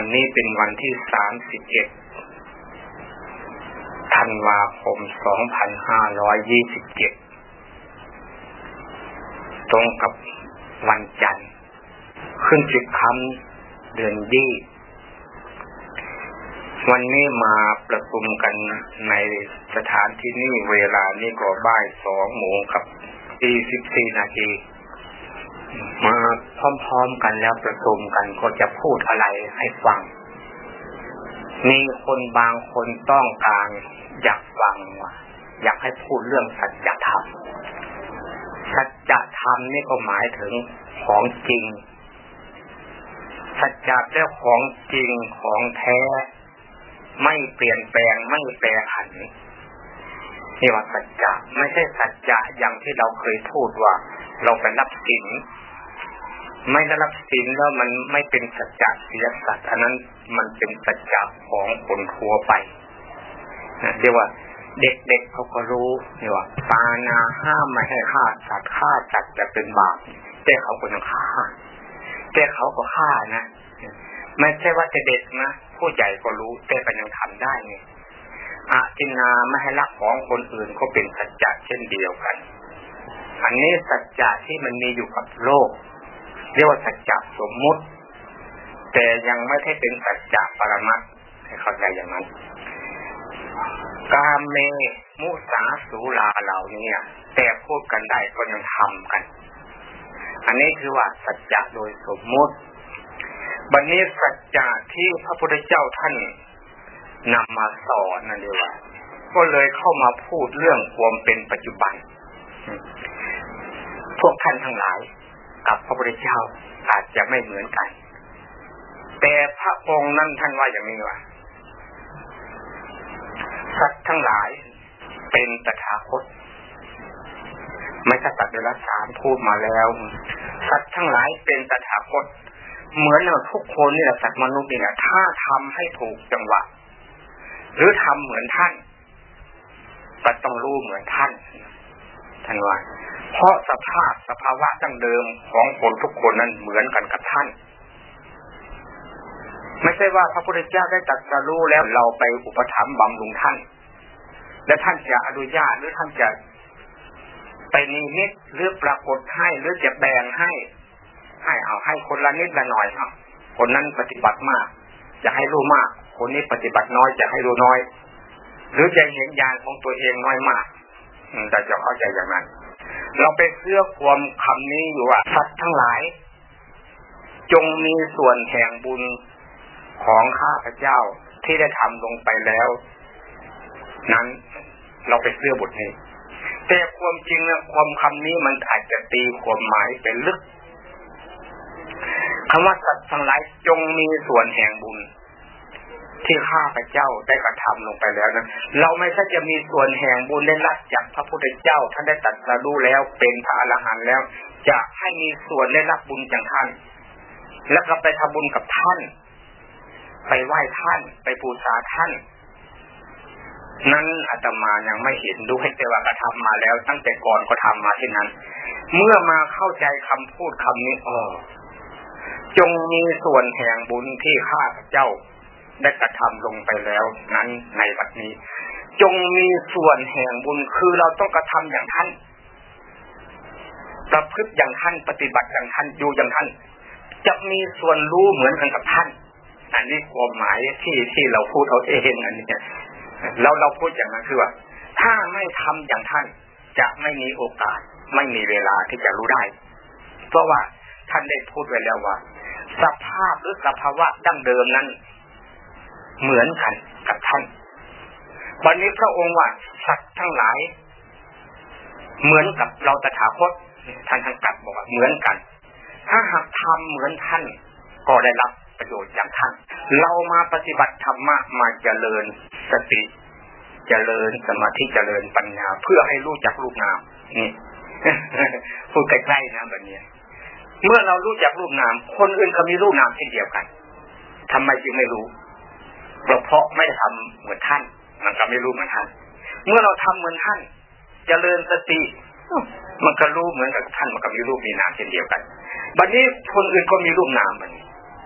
วันนี้เป็นวันที่สามสิบเอ็ดธันวาคมสองพันห้าร้อยยี่สิบเจ็ดตรงกับวันจันทร์ ขึ้นสิบคำเดือนยี่วันนี้มาประชุมกันในสถานที่นี้เวลานี้ก็บ่ายสองโมงกับอีสิบสี่นาที มาพร้อมๆกันแล้วประชุมกันก็จะพูดอะไรให้ฟัง มีคนบางคนต้องการอยากฟังว่าอยากให้พูดเรื่องสัจธรรม สัจธรรมนี่ก็หมายถึงของจริง สัจจะเรื่องของจริงของแท้ ไม่เปลี่ยนแปลงไม่แปรผันนี่ว่าสัจจะไม่ใช่สัจจะอย่างที่เราเคยพูดว่า เราไปรับสินไม่ได้รับสินแล้วมันไม่เป็นสัจจะเสียสัตว์อันนั้นมันเป็นสัจจะของคนทั่วไปเรียกว่าเด็กๆเเขาก็รู้เนี่ว่าปานาห้ามไม่ให้ฆ่าสัตว์ฆ่าสัตว์จะเป็นบาปแต่เขาก็ยังฆ่าแต่เขาก็ฆ่านะไม่ใช่ว่าจะเด็กนะผู้ใหญ่ก็รู้แต่ก็ยังทำได้ไงอาจินาไม่ให้รักของคนอื่นก็เป็นสัจจะเช่นเดียวกัน อันนี้สัจจะที่มันมีอยู่กับโลก เรียกว่าสัจจะสมมุติ แต่ยังไม่ใช่เป็นสัจจะปรมัตให้เข้าใจอย่างนั้นกามเมมุสาสุลาเหล่านี้แต่พูดกันได้ก็ยังทำกัน อันนี้คือว่าสัจจะโดยสมมุติบันนี้สัจจะที่พระพุทธเจ้าท่านนำมาสอนนั่นเองว่าก็เลยเข้ามาพูดเรื่องความเป็นปัจจุบัน พวกท่านทั้งหลาย กับพระพุทธเจ้าอาจจะไม่เหมือนกัน แต่พระองค์นั้นท่านว่าอย่างนี้ว่าสัตว์ทั้งหลายเป็นตถาคต ไม่ใช่สัตว์เดรัจฉานพูดมาแล้ว สัตว์ทั้งหลายเป็นตถาคต เหมือนเราทุกคนนี่แหละสัตว์มนุษย์นี่แหละถ้าทำให้ถูกจังหวะ หรือทำเหมือนท่านก็ต้องรู้เหมือนท่าน ท่านว่า เพราะสภาพสภาวะตั้งเดิมของคนทุกคนนั้นเหมือนกันกับท่าน ไม่ใช่ว่าพระพุทธเจ้าได้ตรัสรู้แล้วเราไปอุปถัมภ์บำรุงท่าน และท่านจะอนุญาตหรือท่านจะไปนิมิตหรือปรากฏให้หรือจะแบ่งให้ ให้เอาให้คนละนิดละหน่อยครับคนนั้นปฏิบัติมาก จะให้รู้มาก คนนี้ปฏิบัติน้อยจะให้รู้น้อย หรือจะเห็นญาณของตัวเองน้อยมาก แต่จะเข้าใจอย่างนั้น เราไปเสื้อความคำนี้อยู่ว่าสัตว์ทั้งหลาย จงมีส่วนแห่งบุญของข้าพเจ้าที่ได้ทำลงไปแล้ว นั้นเราไปเสื้อบทนี้ แต่ความจริงนะความคำนี้มันอาจจะตีความหมายเป็นลึกคำว่าสัตว์ทั้งหลายจงมีส่วนแห่งบุญ ที่ข้าพเจ้าได้กระทำลงไปแล้วนะเราไม่ใช่จะมีส่วนแห่งบุญได้รับจากพระพุทธเจ้า ท่านได้ตัดสรู้แล้วเป็นพระอรหันต์แล้ว จะให้มีส่วนได้รับบุญจากท่าน แล้วก็ไปทำบุญกับท่าน ไปไหว้ท่าน ไปบูชาท่าน นั้นอาตมายังไม่เห็นด้วยแต่ว่ากระทำมาแล้ว ตั้งแต่ก่อนก็ทำมาเช่นนั้น เมื่อมาเข้าใจคำพูดคำนี้อ๋อจงมีส่วนแห่งบุญที่ข้าพเจ้า ได้กระทำลงไปแล้วนั้นในบัดนี้ จงมีส่วนแห่งบุญคือเราต้องกระทำอย่างท่านประพฤติอย่างท่านปฏิบัติอย่างท่านอยู่อย่างท่านจะมีส่วนรู้เหมือนกันกับท่าน อันนี้ความหมายที่ที่เราพูดเอาเองอันนี้เราเราพูดอย่างนั้นคือว่า ถ้าไม่ทำอย่างท่าน จะไม่มีโอกาส ไม่มีเวลาที่จะรู้ได้ เพราะว่าท่านได้พูดไว้แล้วว่า สภาพหรือสภาวะดั้งเดิมนั้น เหมือนกันกับท่าน วันนี้พระองค์ว่าสัตว์ทั้งหลาย เหมือนกับเราตถาคตท่านท่านกัดบอกว่าเหมือนกัน ถ้าหากทำเหมือนท่านก็ได้รับประโยชน์จากท่าน เรามาปฏิบัติธรรมะมาเจริญสติเจริญสมาธิเจริญปัญญา เพื่อให้รู้จักรูปนามนี่พูดใกล้ๆนะแบบนี้เมื่อเรารู้จักรูปนาม คนอื่นก็มีรูปนามเช่นเดียวกันทำไมจึงไม่รู้ เพราะไม่ทำเหมือนท่าน มันก็ไม่รู้เหมือนท่าน เมื่อเราทำเหมือนท่านจเจริญสติมันก็รู้เหมือนกับท่านมันก็มีรูปมีนามเช่นเดียวกันบัดนี้คนอื่นก็มีรูปนามมัน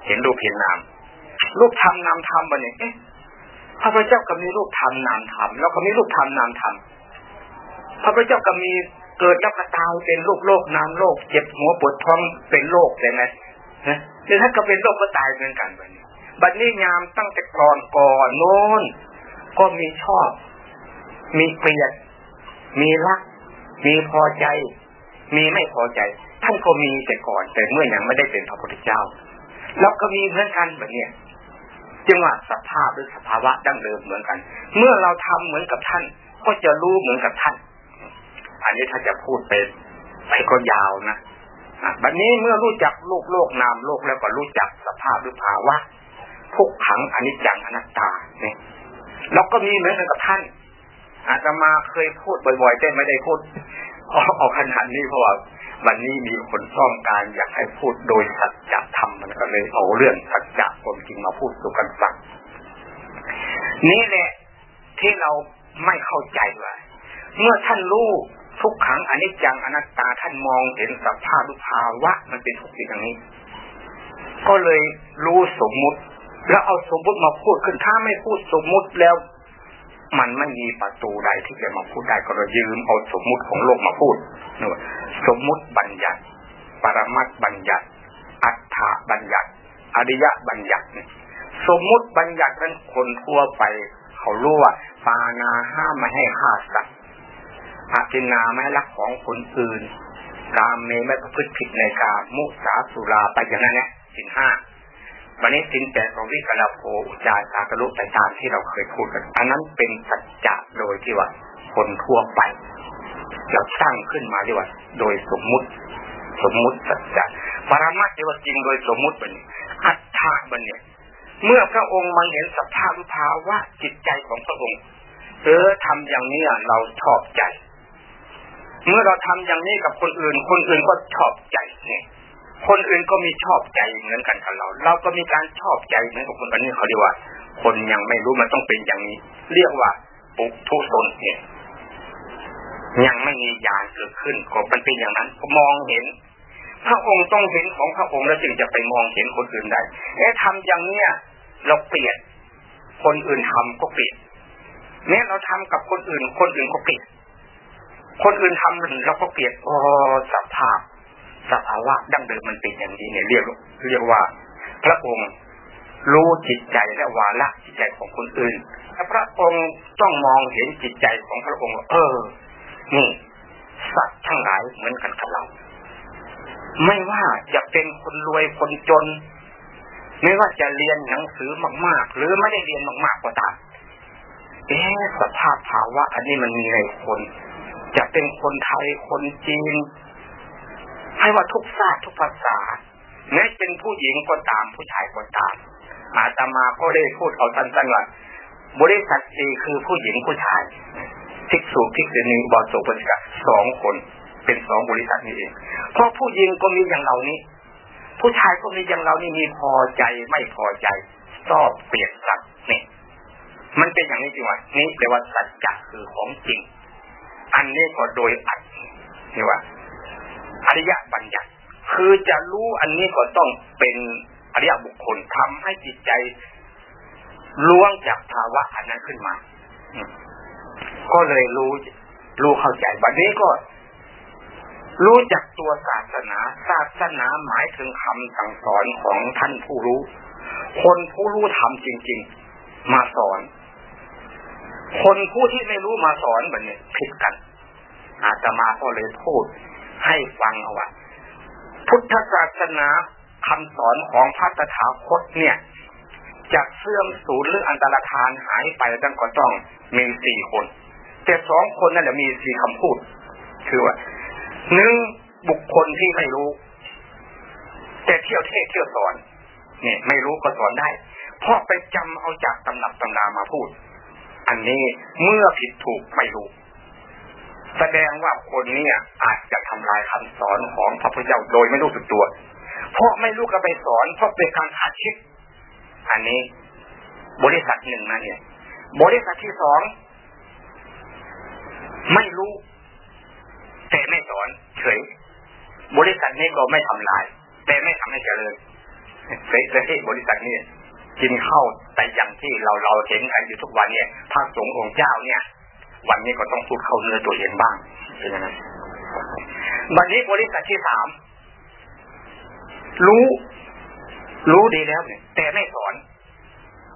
เห็นรูปเห็นนาม รูปธรรมนามธรรมบัดนี้เอ๊ะพระพุทธเจ้าก็มีรูปธรรมนามธรรมแล้วก็มีรูปธรรมนามธรรมพระพุทธเจ้าก็มีเกิดแล้วก็ตายเป็นโรคโรคนามโรคเจ็บหัวปวดท้องเป็นโรคใช่ไหมฮะนี่ถ้าก็เป็นโรคก็ตายเหมือนกันบัดนี้ บัดนี้ยามตั้งแต่ก่อนก่อนโน้นก็มีชอบ มีเกลียด มีรัก มีพอใจ มีไม่พอใจ ท่านก็มีแต่ก่อนแต่เมื่อยังไม่ได้เป็นพระพุทธเจ้า แล้วก็มีเหมือนกันแบบนี้จึงว่าสภาพหรือสภาวะดั้งเดิมเหมือนกัน เมื่อเราทำเหมือนกับท่าน ก็จะรู้เหมือนกับท่าน อันนี้ถ้าจะพูดไปไปก็ยาวนะบัดนนี้เมื่อรู้จักโลกโลกนามโลกแล้วก็รู้จักสภาพหรือภาวะ ทุกขังอนิจจังอนัตตาเนี่ยเราก็มีเหมือนกันกับท่าน อาตมาเคยพูดบ่อยๆแต่ไม่ได้พูดออกขนาดนี้เพราะว่าวันนี้มีคนต้องการอยากให้พูดโดยสัจธรรมมันก็เลยเอาเรื่องสัจจะความจริงมาพูดสู่กันฟังนี่แหละที่เราไม่เข้าใจว่าเมื่อท่านรู้ทุกขังอนิจจังอนัตตาท่านมองเห็นสภาพภาวะมันเป็นทุกสิ่งอย่างนี้ ก็เลยรู้สมมุติ แล้วเอาสมมติมาพูดขึ้นถ้าไม่พูดสมมุติแล้ว มันไม่มีประตูใดที่จะมาพูดได้ก็เลยยืมเอาสมมุติของโลกมาพูดนี่สมมุติบัญญัติ ปรมัตบัญญัติ อัฏฐบัญญัติ อริยบัญญัติ สมมุติบัญญัตินั้นคนทั่วไปเขารู้ว่าปานาห้ามไม่ให้ฆ่าสัตว์อาจินาไม่รักของคนอื่น กามเมไม่ประพฤติผิดในกามมุสาสุราไปอย่างนั้นแหละสินห้า วันนี้สินแปดของวิกลาโภอุจาสากรุแต่ตามที่เราเคยพูดกันอันนั้นเป็นสัจจะโดยที่ว่าคนทั่วไป เราสร้างขึ้นมาเรียว่า โดยสมมุติ สมมุติสัจจะปรมาจารย์จริงโดยสมมุติบันนี้อัตถาบันเนี่ยเมื่อพระองค์มาเห็นสภาพภาวะจิตใจของพระองค์เออทำอย่างนี้เราชอบใจ เมื่อเราทำอย่างนี้กับคนอื่น คนอื่นก็ชอบใจเนี่ย คนอื่นก็มีชอบใจเหมือนกันกับเรา เราก็มีการชอบใจเหมือนกับคนอันนี้เขาเรียกว่า คนยังไม่รู้มันต้องเป็นอย่างนี้ เรียกว่าปุถุชนเนี่ยยังไม่มีญาณเกิดขึ้นก็มันเป็นอย่างนั้นมองเห็น พระองค์ต้องเห็นของพระองค์แล้วจึงจะไปมองเห็นคนอื่นได้เอ๊ะทำอย่างเนี้ยเราเปลี่ยนคนอื่นทำก็เปลี่ยนแม้เราทำกับคนอื่น คนอื่นก็เปลี่ยนคนอื่นทำเราก็เปลี่ยนโอ้สภาพ สภาวะดั้งเดิมมันเป็นอย่างนี้เนี่ยเรียกเรียกว่า พระองค์รู้จิตใจและวาระจิตใจของคนอื่นถ้าพระองค์ต้องมองเห็นจิตใจของพระองค์เออ นี่ สัตว์ทั้งหลายเหมือนกันกับเรา ไม่ว่าจะเป็นคนรวยคนจน ไม่ว่าจะเรียนหนังสือมาก ๆ หรือไม่ได้เรียนมากๆก็ตามเอ๊สภาพภาวะ อันนี้มันมีในคน จะเป็นคนไทยคนจีน ให้ว่าทุกชาติทุกภาษาแม้เป็นผู้หญิงก็ตามผู้ชายก็ตาม อาตมาก็ได้พูดเอาสั้นๆว่าบริษัทจีคือผู้หญิงผู้ชายภิกษุภิกษุณีบอสุปฏิกาสองคนเป็นสองบริษัทนี้เองเพราะผู้หญิงก็มีอย่างเรานี้ ผู้ชายก็มีอย่างเรานี่มีพอใจไม่พอใจชอบเปลี่ยนสัตว์นี่มันเป็นอย่างนี้จริงวะนี่แปลว่าสัจจะคือของจริง อันนี้ก็โดยอัดนี่ว่า อริยบัญญัติ คือจะรู้อันนี้ก็ต้องเป็นอริยบุคคลทำให้จิตใจล้วงจากภาวะอันนั้นขึ้นมา ก็เลยรู้ รู้เข้าใจวันนี้ก็ รู้จักตัวศาสนา ศาสนาหมายถึงคำสั่งสอนของท่านผู้รู้ คนผู้รู้ทำจริง ๆ มาสอน คนผู้ที่ไม่รู้มาสอนแบบนี้ผิดกัน อาตมาก็เลยพูด ให้ฟังเอาว่าพุทธศาสนาคำสอนของพระตถาคตเนี่ยจะเสื่อมสูญหรืออันตรธานหายไปดังก็ต้องมีสี่คน แต่สองคนนั่นแหละมีสี่คำพูด คือว่าหนึ่งบุคคลที่ไม่รู้ แต่เที่ยวเทศเที่ยวสอนเนี่ยไม่รู้ก็สอนได้ เพราะไปจำเอาจากตำหนับตำนามาพูด อันนี้เมื่อผิดถูกไม่รู้ แสดงว่าคนนี้อาจจะทำลายคำสอนของพระพุทธเจ้าโดยไม่รู้สึกตัว เพราะไม่รู้ก็ไปสอนเพราะเป็นการขาดคิด อันนี้ บริษัทหนึ่งนะเนี่ย บริษัทที่สองไม่รู้ แต่ไม่สอนเฉย บริษัทนี้ก็ไม่ทำลาย แต่ไม่ทำให้เจริญเฉยเฉยบริษัทนี้กินข้าวแต่อย่างที่เราเราเห็นกันอยู่ทุกวันเนี่ยพระสงฆ์องค์เจ้าเนี่ย วันนี้ก็ต้องพูดเข้าเนื้อตัวเองบ้างเป็นยังไงวันนี้บริษัทที่สามรู้ รู้ดีแล้วเนี่ย แต่ไม่สอน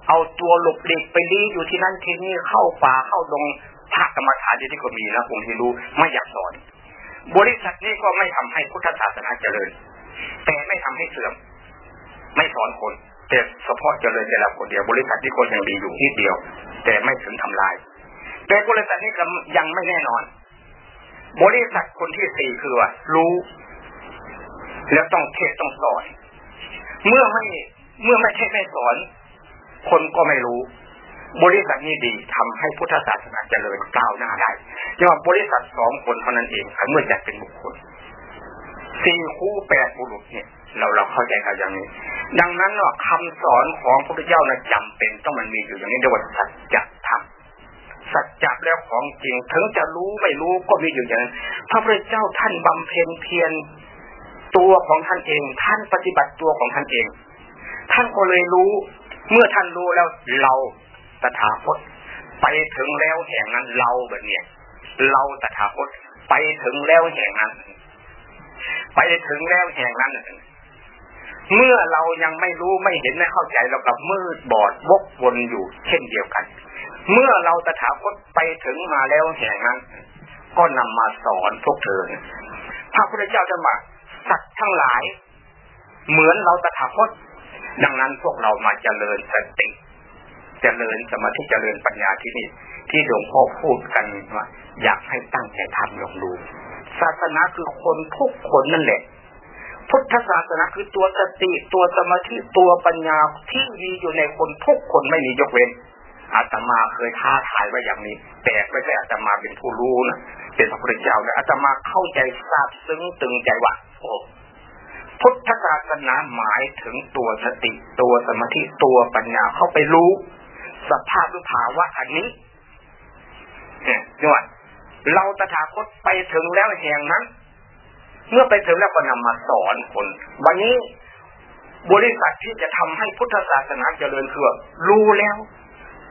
เอาตัวหลบหลีกไปดีอยู่ที่นั่นที่นี่เข้าป่าเข้าดงภาคกรรมฐานที่ก็มีนะผมที่รู้ไม่อยากสอน บริษัทนี้ก็ไม่ทำให้พุทธศาสนาเจริญ แต่ไม่ทำให้เสื่อม ไม่สอนคนแต่เฉพาะเจริญแต่ละคนเดียวบริษัทที่คนยังดีอยู่นิดเดียว แต่ไม่ถึงทำลาย แต่บริษัทนี้ยังไม่แน่นอน บริษัทคนที่สี่คือว่ารู้ แล้วต้องเทศต้องสอน เมื่อไม่เมื่อไม่เทศไม่สอน คนก็ไม่รู้ บริษัทนี้ดีทำให้พุทธศาสนาเจริญก้าวหน้าได้จังหวะบริษัทสองคนเท่านั้นเองเมื่อจัดเป็นบุคคลสี่คู่แปดบุรุษเนี่ยเราเราเข้าใจกันอย่างนี้ ดังนั้นว่าคำสอนของพระพุทธเจ้านะจำเป็นต้องมันมีอยู่อย่างนี้เรียว่าสัจธร สัจจะแล้วของจริง ถึงจะรู้ไม่รู้ก็มีอยู่อย่างนั้นพระพุทธเจ้าท่านบำเพ็ญเพียรตัวของท่านเอง ท่านปฏิบัติตัวของท่านเอง ท่านก็เลยรู้เมื่อท่านรู้แล้วเราตถาคตไปถึงแล้วแห่งนั้นเราแบบเนี้ยเราตถาคตไปถึงแล้วแห่งนั้น ไปถึงแล้วแห่งนั้น เมื่อเรายังไม่รู้ไม่เห็นไม่เข้าใจเรากับมืดบอดวกวนอยู่ เช่นเดียวกัน เมื่อเราตถาคตไปถึงมาแล้วแห่งนั้น ก็นำมาสอนพวกเธอพระพุทธเจ้าจะมาสัตว์ทั้งหลาย เหมือนเราตถาคต ดังนั้นพวกเรามาเจริญสติเจริญสมาธิเจริญปัญญาที่นี่ที่หลวงพ่อพูดกันว่าอยากให้ตั้งใจทำลองดู ศาสนาคือคนทุกคนนั่นแหละ พุทธศาสนาคือตัวสติตัวสมาธิตัวปัญญาที่มีอยู่ในคนทุกคนไม่มียกเว้น อาตมาเคยท้าทายไว้อย่างนี้ แต่ไม่ใช่อาตมาเป็นผู้รู้นะเป็นพระพุทธเจ้านะอาตมาเข้าใจทราบซึ้งตึงใจว่าโอ้พุทธศาสนาหมายถึงตัวสติตัวสมาธิตัวปัญญาเข้าไปรู้ สภาพหรือภาวะอันนี้เนี่ยนี่ว่าเราตถาคตไปถึงแล้วแห่งนั้น เมื่อไปถึงแล้วก็นำมาสอนคน วันนี้บริษัทที่จะทำให้พุทธศาสนาเจริญคือรู้แล้ว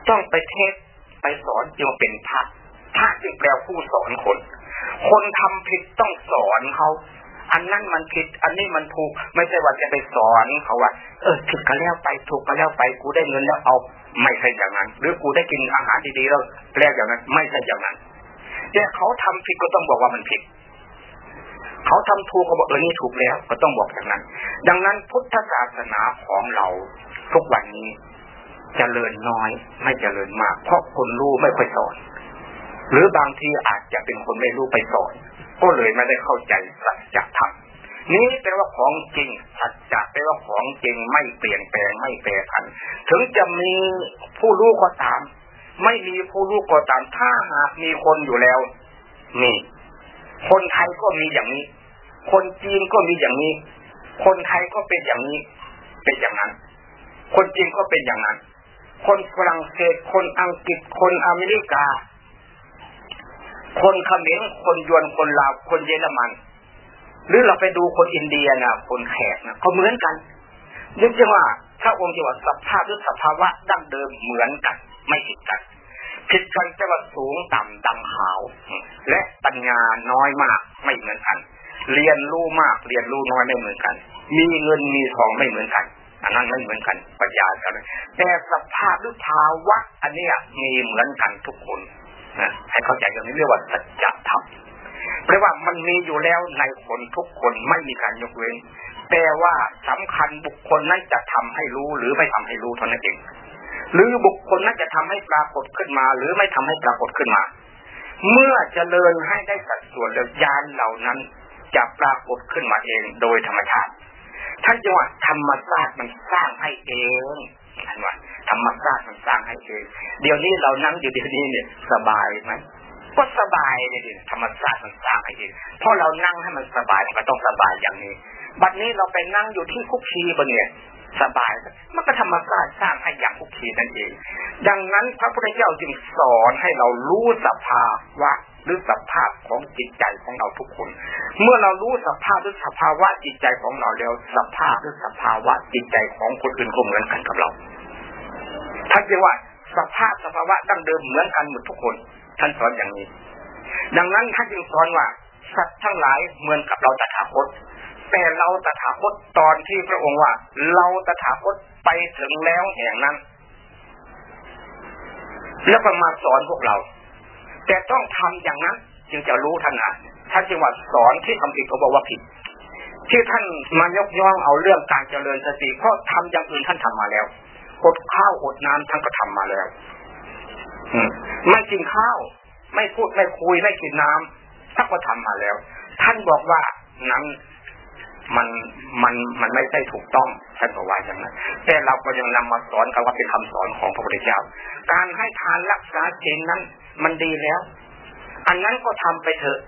ต้องไปเทศไปสอนจึงเป็นพระพระจึงแปลผู้สอนคน คนทำผิดต้องสอนเขาอันนั้นมันผิด อันนี้มันถูก ไม่ใช่ว่าจะไปสอนเขาว่า เออผิดก็แล้วไปถูกก็แล้วไปกูได้เงินแล้วเอา ไม่ใช่อย่างนั้น หรือกูได้กินอาหารดีๆแล้วแล้วอย่างนั้น ไม่ใช่อย่างนั้นแต่เขาทำผิดก็ต้องบอกว่ามันผิด เขาทำถูกก็บอกเออนี่ถูกแล้ว ก็ต้องบอกอย่างนั้น ดังนั้นพุทธศาสนาของเราทุกวันนี้ เจริญน้อย ไม่เจริญมาก เพราะคนรู้ไม่ค่อยสอน หรือบางทีอาจจะเป็นคนไม่รู้ไปสอน ก็เลยไม่ได้เข้าใจสัจธรรมนี้แปลว่าของจริงสัจจะแปลว่าของจริงไม่เปลี่ยนแปลงไม่แปรผัน ถึงจะมีผู้รู้ก็ตาม ไม่มีผู้รู้ก็ตาม ถ้าหากมีคนอยู่แล้วนี่คนไทยก็มีอย่างนี้ คนจีนก็มีอย่างนี้ คนไทยก็เป็นอย่างนี้ เป็นอย่างนั้น คนจีนก็เป็นอย่างนั้น คนฝรั่งเศส คนอังกฤษ คนอเมริกา คนเขมรคนยวน คนลาว คนเยอรมัน หรือเราไปดูคนอินเดียนะคนแขกนะเขาเหมือนกันยึดว่าถ้าองค์จะว่าสภาพหรือสภาวะดั้งเดิมเหมือนกัน ไม่ผิดกันผิดกันจะว่าสูงต่ำดำขาว และปัญญาน้อยมากไม่เหมือนกัน เรียนรู้มากเรียนรู้น้อยไม่เหมือนกัน มีเงินมีทองไม่เหมือนกัน อันนั้นไม่เหมือนกันปัญญากันแต่สภาพหรือภาวะอันนี้มีเหมือนกันทุกคนนะให้เข้าใจกันนี้เรียกว่าสัจธรรมแปลว่ามันมีอยู่แล้วในคนทุกคนไม่มีการยกเว้น แต่ว่าสำคัญบุคคลนั้นจะทำให้รู้หรือไม่ทำให้รู้เท่านั้นเอง หรือบุคคลนั้นจะทำให้ปรากฏขึ้นมา หรือไม่ทำให้ปรากฏขึ้นมา เมื่อจเจริญให้ได้สัดส่วนแล้วยานเหล่านั้นจะปรากฏขึ้นมาเองโดยธรรมชาติ ท่านจะว่าธรรมชาติมันสร้างให้เองท่านว่าธรรมชาติมันสร้างให้เอง เดี๋ยวนี้เรานั่งอยู่เดี๋ยวนี้เนี่ยสบายไหมก็สบายเลยดิธรรมชาติมันสร้างให้เองเพราะเรานั่งให้มันสบายมันก็ต้องสบายอย่างนี้ บัดนี้เราไปนั่งอยู่ที่คุกคีบนเนี่ยสบาย มันก็ธรรมชาติสร้างให้อย่างคุกคีนั่นเอง ดังนั้นพระพุทธเจ้าจึงสอนให้เรารู้สภาวะ หรือสภาพของจิตใจของเราทุกคน เมื่อเรารู้สภาพหรือสภาวะจิตใจของเราแล้ว สภาพหรือสภาวะจิตใจของคนอื่นก็เหมือนกันกับเราท่านเรียกว่าสภาพสภาวะตั้งเดิมเหมือนกันหมดทุกคน ท่านสอนอย่างนี้ ดังนั้นท่านจึงสอนว่าสัตว์ทั้งหลายเหมือนกับเราตถาคต แต่เราตถาคตตอนที่พระองค์ว่า เราตถาคตไปถึงแล้วแห่งนั้น แล้วก็มาสอนพวกเรา แต่ต้องทำอย่างนั้น จึงจะรู้ท่านนะท่านจึงว่าสอนที่ทำผิดเขาบอกว่าผิด ที่ท่านมายกย่องเอาเรื่องการเจริญสติเพราะทำอย่างอื่นท่านทำมาแล้วอดข้าวอดน้ำท่านก็ทำมาแล้วไม่กินข้าว ไม่พูดไม่คุยไม่กินน้ำท่านก็ทำมาแล้ว ท่านบอกว่านั้นมันมันมันไม่ใช่ถูกต้องท่านบอกว่าอย่างนั้นแต่เราก็ยังนำมาสอนกันว่าเป็นคำสอนของพระพุทธเจ้า การให้ทานรักษาศีลนั้น มันดีแล้ว อันนั้นก็ทำไปเถอะ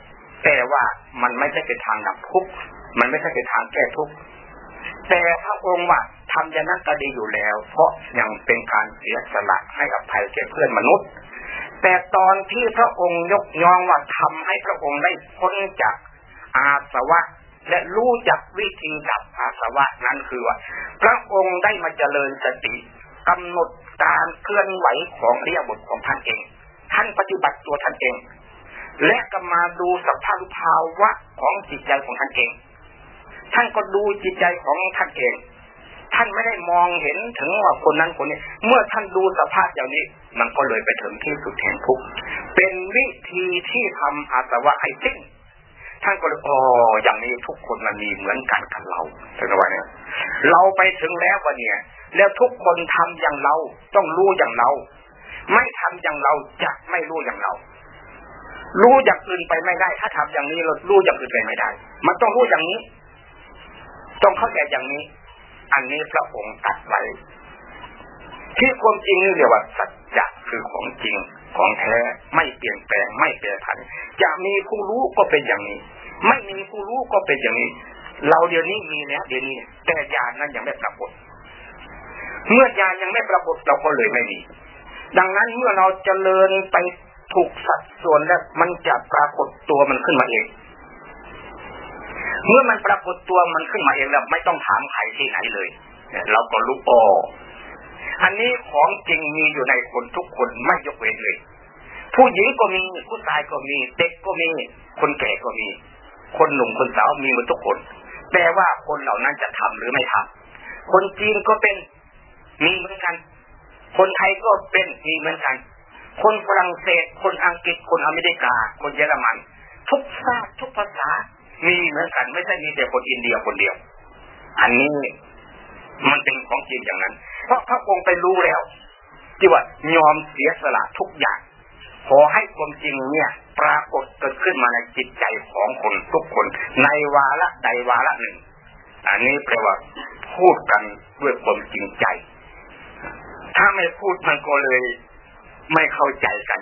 แต่ว่ามันไม่ใช่เป็นทางดับทุกข์มันไม่ใช่เป็นทางแก้ทุกข์แต่พระองค์ว่าทำอย่างนั้นก็ดีอยู่แล้ว เพราะยังเป็นการเสียสละให้อภัยแก่เพื่อนมนุษย์ แต่ตอนที่พระองค์ยกย่องว่าทำให้พระองค์ได้พ้นจากอาสวะและรู้จักวิธีดับอาสวะนั้นคือว่า พระองค์ได้มาเจริญสติกำหนดการเคลื่อนไหวของเรียบทของท่านเอง ท่านปฏิบัติตัวท่านเอง และก็มาดูสภาพภาวะของจิตใจของท่านเอง ท่านก็ดูจิตใจของท่านเอง ท่านไม่ได้มองเห็นถึงว่าคนนั้นคนนี้ เมื่อท่านดูสภาพอย่างนี้ มันก็เลยไปถึงที่สุดแห่งทุกข์เป็นวิธีที่ทำอาสวะให้สิ้นท่านก็เลยอ๋ออย่างนี้ทุกคนมันมีเหมือนกันกับเราถึงว่าเนี่ยเราไปถึงแล้ววันเนี่ย แล้วทุกคนทำอย่างเราต้องรู้อย่างเรา ไม่ทำอย่างเราจะไม่รู้อย่างเรา รู้อย่างอื่นไปไม่ได้ ถ้าทำอย่างนี้เรารู้อย่างอื่นไปไม่ได้ มันต้องรู้อย่างนี้ ต้องเข้าใจอย่างนี้ อันนี้พระองค์ตัดไว้ที่ความจริงนี่เรียกว่าสัจจะคือของจริงของแท้ไม่เปลี่ยนแปลงไม่เปลี่ยนผัน จะมีผู้รู้ก็เป็นอย่างนี้ ไม่มีผู้รู้ก็เป็นอย่างนี้ เราเดี๋ยวนี้มีแล้วเดี๋ยวนี้ แต่ญาณนั้นยังไม่ปรากฏ เมื่อญาณยังไม่ปรากฏเราก็เลยไม่มี ดังนั้นเมื่อเราจเจริญไปถูกสัดส่วนแล้วมันจะปรากฏตัวมันขึ้นมาเอง เมื่อมันปรากฏตัวมันขึ้นมาเองแล้วไม่ต้องถามใครที่ไหนเลยเราก็รู้อ๋ออันนี้ของจริงมีอยู่ในคนทุกคนไม่ยกเว้นเลย ผู้หญิงก็มีผู้ชายก็มี เด็กก็มี คนแก่ก็มี คนหนุ่มคนสาวมีหมดทุกคน แต่ว่าคนเหล่านั้นจะทำหรือไม่ทำคนจีนก็เป็นมีเหมือนกัน คนไทยก็เป็นมีเหมือนกัน คนฝรั่งเศส คนอังกฤษ คนอเมริกา คนเยอรมัน ทุกชาติทุกภาษา มีเหมือนกัน ไม่ใช่มีแต่คนอินเดียคนเดียว อันนี้มันเป็นของจริงอย่างนั้น เพราะพระองค์ไปรู้แล้วที่ว่ายอมเสียสละทุกอย่าง ขอให้ความจริงเนี่ย ปรากฏเกิดขึ้นมาในจิตใจของคนทุกคน ในวาระใดวาระหนึ่ง อันนี้แปลว่าพูดกันด้วยความจริงใจ ถ้าไม่พูดมันก็เลยไม่เข้าใจกัน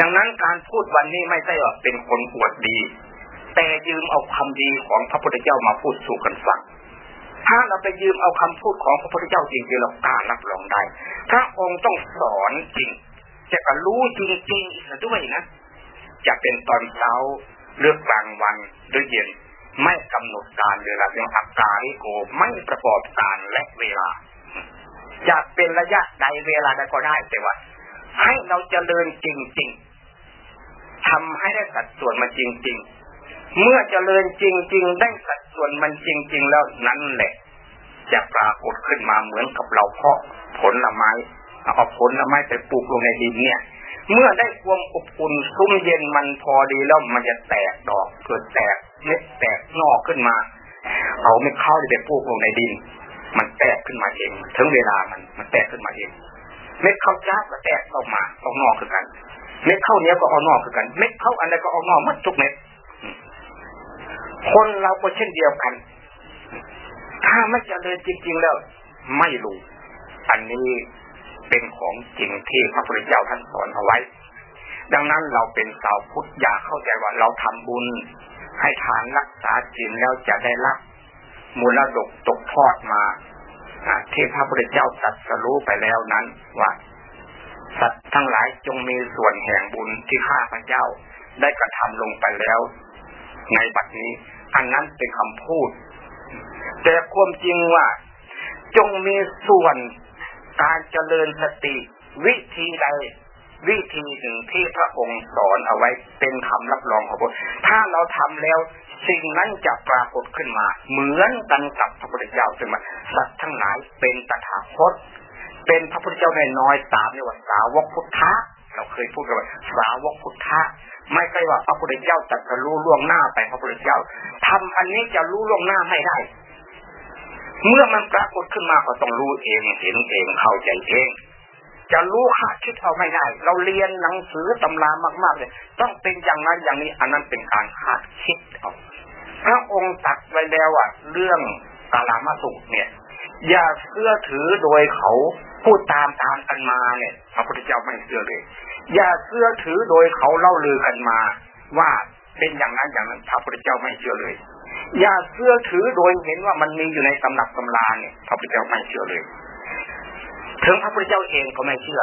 ดังนั้นการพูดวันนี้ไม่ใช่ว่าเป็นคนอวดดี แต่ยืมเอาคำดีของพระพุทธเจ้ามาพูดสู่กันฟังถ้าเราไปยืมเอาคำพูดของพระพุทธเจ้าจริงๆเรากล้ารับรองได้ พระองค์ต้องสอนจริง จะก็รู้จริงๆอีกด้วยนะ จะเป็นตอนเช้าเลือกกลางวันหรือเย็น ไม่กำหนดการเวลาเป็นอักกาลิโกไม่ประกอบการและเวลา จะเป็นระยะใดเวลาใดก็ได้แต่ว่า ให้เราจเจริญจริงๆทำให้ได้สัดส่วนมาจริง ๆ เมื่อเจริญจริง ๆ ได้สัดส่วนมันจริง ๆ แล้วนั้นแหละ จะปรากฏขึ้นมาเหมือนกับเราเพาะผลละไม้เอาผลละไม้ไปปลูกลงในดินเนี่ย เมื่อได้ความอบอุ่นซุ้มเย็นมันพอดีแล้วมันจะแตกดอกเกิดแตกเม็ดแตกนอกขึ้นมา เอาไม่เข้าไปปลูกลงในดิน มันแตกขึ้นมาเอง ถึงเวลามันมันแตกขึ้นมาเอง เม็ดข้าวจ้าก็แตกออกมาออกนอกคือกัน เม็ดข้าวเนี้ยก็ออกนอกคือกัน เม็ดข้าวอะไรก็ออกนอกมัดทุกเม็ด คนเราก็เช่นเดียวกัน ถ้าไม่เจริญจริง ๆ แล้ว ไม่รู้ อันนี้เป็นของจริงที่พระพุทธเจ้าท่านสอนเอาไว้ ดังนั้นเราเป็นสาวพุทธอยากเข้าใจว่าเราทำบุญ ให้ทานรักษาศีลแล้วจะได้รับ มูลดกตกทอดมาที่พระพุทธเจ้าตรัสรู้ไปแล้วนั้นว่าสัตว์ทั้งหลายจงมีส่วนแห่งบุญที่ข้าพระเจ้าได้กระทำลงไปแล้ว ในบัดนี้ อันนั้นเป็นคำพูด แต่ความจริงว่า จงมีส่วนการเจริญสติวิธีใด วิธีหนึ่งที่พระองค์สอนเอาไว้เป็นคำรับรองของพระถ้าเราทำแล้วสิ่งนั้นจะปรากฏขึ้นมา เหมือนกันกับพระพุทธเจ้าขึ้นมาสัตว์ทั้งหลายเป็นตถาคต เป็นพระพุทธเจ้าในน้อยตามในว่าสาวกพุทธะเราเคยพูดกันว่าสาวกพุทธะไม่ใช่ว่าพระพุทธเจ้าจะรู้ล่วงหน้าไปพระพุทธเจ้าทำอันนี้จะรู้ล่วงหน้าไม่ได้ เมื่อมันปรากฏขึ้นมาก็ต้องรู้เองเห็นเองเข้าใจเอง จะรู้คาดคิดเอาไม่ได้ เราเรียนหนังสือตำรามากๆเลยต้องเป็นอย่างนั้นอย่างนี้อันนั้นเป็นการคาดคิดเอาพระองค์ตัดไว้แล้วอะ เรื่องกาลามาสุเนี่ย อย่าเชื่อถือโดยเขาพูดตามตามกันมาเนี่ยพระพุทธเจ้าไม่เชื่อเลย อย่าเชื่อถือโดยเขาเล่าลือกันมา ว่าเป็นอย่างนั้นอย่างนั้นพระพุทธเจ้าไม่เชื่อเลย อย่าเชื่อถือโดยเห็นว่ามันมีอยู่ในตำหนักตำราเนี่ยพระพุทธเจ้าไม่เชื่อเลย ถึงพระพุทธเจ้าเองก็ไม่เชื่อ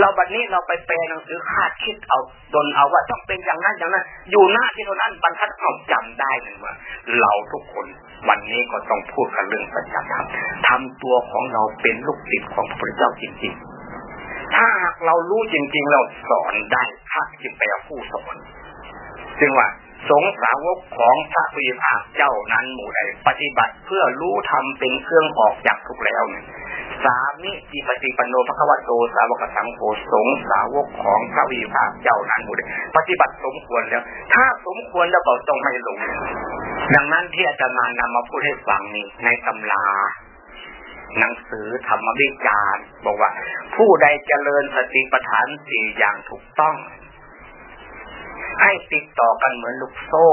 เราบัดนี้เราไปแปลหนังสือคาดคิดเอาดนเอาว่าต้องเป็นอย่างนั้นอย่างนั้น อยู่หน้าที่เท่านั้นบรรทัดเอาจำได้เลยว่า เราทุกคนวันนี้ก็ต้องพูดกันเรื่องสัจธรรมทำตัวของเราเป็นลูกศิษย์ของพระพุทธเจ้าจริงๆ ถ้าหากเรารู้จริง ๆ เราสอนได้ถ้าจิตแปลผู้สอนจึงว่าสงสาวกของพระวิภาเจ้านั้นหมู่ใดปฏิบัติเพื่อรู้ทำเป็นเครื่องออกจากทุกแล้วเนี่ย สามิจิปฏิปันโนพระคัมโตสาวกสังโฆสงสาวกของพระวิภาเจ้านั้นหมดปฏิบัติสมควรแล้ว ถ้าสมควรแล้วก็ต้องไม่หลง ดังนั้นที่อาจารย์มานำมาพูดให้ฟังนี่ในตำราหนังสือธรรมวิจารณ์บอกว่า ผู้ใดเจริญสติปัฏฐานสี่อย่างถูกต้อง ให้ติดต่อกันเหมือนลูกโซ่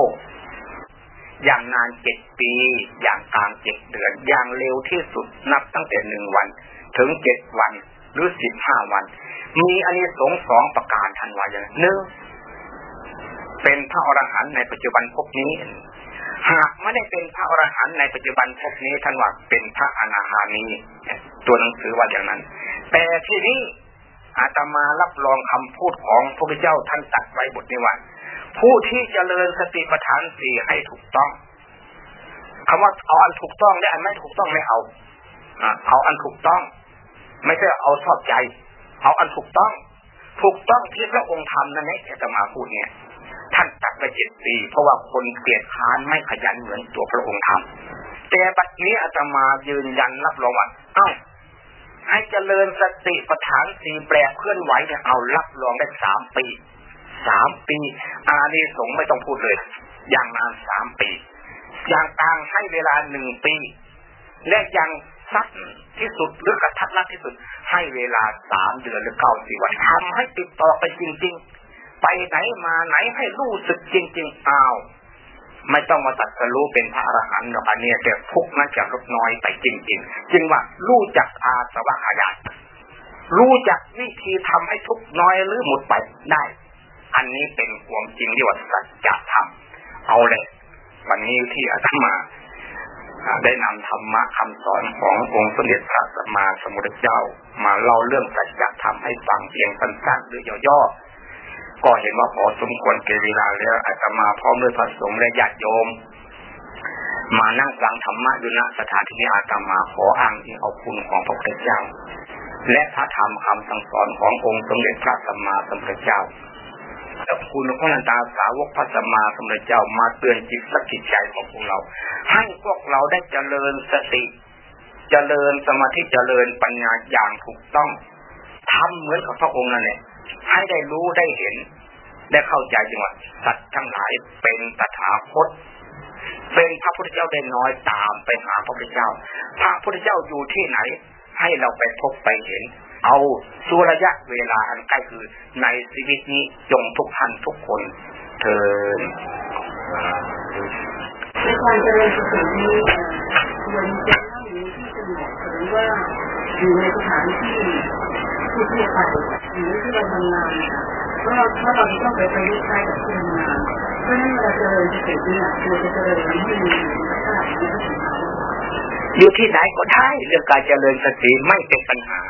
อย่างนานเจ็ดปี อย่างกลางเจ็ดเดือน อย่างเร็วที่สุดนับตั้งแต่หนึ่งวัน ถึงเจ็ดวันหรือสิบห้าวัน มีอันนี้สงสองประการทันวายางหนึ่งเป็นพระอรหันต์ในปัจจุบันพวกนี้ หากไม่ได้เป็นพระอรหันต์ในปัจจุบันพวกนี้ท่านว่าเป็นพระอนาคามีตัวหนังสือว่าอย่างนั้น แต่ที่นี้อาตมารับรองคำพูดของพระพุทธเจ้าท่านตัดไว้บทนี้ว่า ผู้ที่จเจริญสติปัฏฐานสี่ให้ถูกต้องคำว่าเอาอันถูกต้องและอันไม่ถูกต้องไม่เอาเอาอันถูกต้อง ไม่ใช่เอาชอบใจ เอาอันถูกต้อง ถูกต้องที่พระองค์ทำนั่นเองอาตมาพูดเนี่ย ท่านตัดไปเจ็ดปีเพราะว่าคนเกลียดค้านไม่ขยันเหมือนตัวพระองค์ทำแต่บัดนี้อาตมายืนยันรับรองว่าเอ้าให้เจริญสติปัฏฐานสี่แปลเคลื่อนไหวเนี่ยเอารับรองได้สามปี สามปี อานิสงส์ไม่ต้องพูดเลย อย่างนานสามปี อย่างกลางให้เวลาหนึ่งปี และอย่างสั้นที่สุดหรือกระทัดรัดที่สุด ให้เวลาสามเดือนหรือเก้าสิบวันทำให้ติดต่อไปจริง ๆ ไปไหนมาไหนให้รู้สึกจริง ๆอ้าวไม่ต้องมาตัดสรู้เป็นพระอรหันต์หรอกอันนี้แต่ทุกนั้นจะลดน้อยไปจริง ๆ จึงว่ารู้จักอาสวะขยานรู้จักวิธีทำให้ทุกน้อยหรือหมดไปได้ อันนี้เป็นความจริงที่ว่าสัจธรรมเอาเลยวันนี้ที่อาตมาได้นำธรรมะคำสอนขององค์สมเด็จพระสัมมาสัมพุทธเจ้า มาเล่าเรื่องสัจธรรมให้ฟังเพียงสั้นๆหรือย่อๆก็เห็นว่าพอสมควรเกเวลาแล้วอาตมาพร้อมด้วยพระสงฆ์และญาติโยม มานั่งฟังธรรมะอยู่ณสถานที่นี้อาตมาขออ้างอิงเอาคุณของพระพุทธเจ้า และพระธรรมคำสั่งสอนขององค์สมเด็จพระสัมมาสัมพุทธเจ้า คุณของนันตาสาวกพระสัมมาสัมพุทธเจ้ามาเตือนจิตสกิจใจของพวกเรา ให้พวกเราได้เจริญสติ เจริญสมาธิเจริญปัญญาอย่างถูกต้องทำเหมือนกับพระองค์นั่นแหละให้ได้รู้ได้เห็น ได้เข้าใจจริงว่าสัตว์ทั้งหลายเป็นตถาคตเป็นพระพุทธเจ้าได้น้อยตามไปหาพระพุทธเจ้า พระพุทธเจ้าอยู่ที่ไหน ให้เราไปพบไปเห็น เอาสุระยะเวลาอันใกล้คือในชีวิตนี้จงทุกท่านทุกคนเถิดในการเจริญสตินี้ควรจะนั่งอยู่ที่สงบหรือว่าอยู่ในสถานที่ที่ที่ไปหรือที่เราทำงานเพราะเราถ้าเราต้องไปประยุกต์ใช้กับที่ทำงานเพราะนั้นเราเจริญสติเนี่ยควรจะเจริญให้มีลักษณะในสิ่งอยู่ที่ไหนก็ได้เรื่องการเจริญสติไม่เป็นปัญหา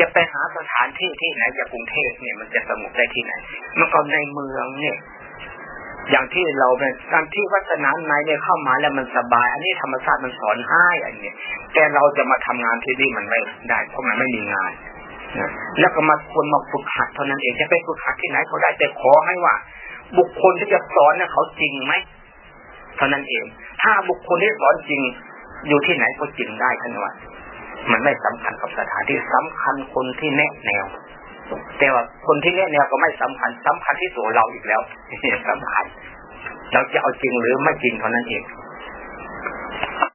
จะไปหาสถานที่ที่ไหนจากกรุงเทพเนี่ยมันจะสงบได้ที่ไหนมันก็ในเมืองเนี่ย อย่างที่เราเป็นการที่วัฒนาในเนี่ยเข้ามาแล้วมันสบาย อันนี้ธรรมชาติมันสอนให้อันนี้แต่เราจะมาทำงานที่นี่มันไม่ได้ เพราะมันไม่มีงานแล้วก็มาควรมาฝึกหัดเท่านั้นเองจะไปฝึกหัดที่ไหนเขาได้แต่ขอให้ว่า บุคคลที่จะสอนนะเขาจริงไหมเท่านั้นเอง ถ้าบุคคลที่สอนจริงอยู่ที่ไหนก็จริงได้ทั้งวัน มันไม่สำคัญกับสถานที่สำคัญคนที่แนะแนว แต่ว่าคนที่แนะแนวก็ไม่สำคัญสำคัญที่ตัวเราอีกแล้วนี่สำคัญเราจะเอาจริงหรือไม่จริงเท่านั้นเอง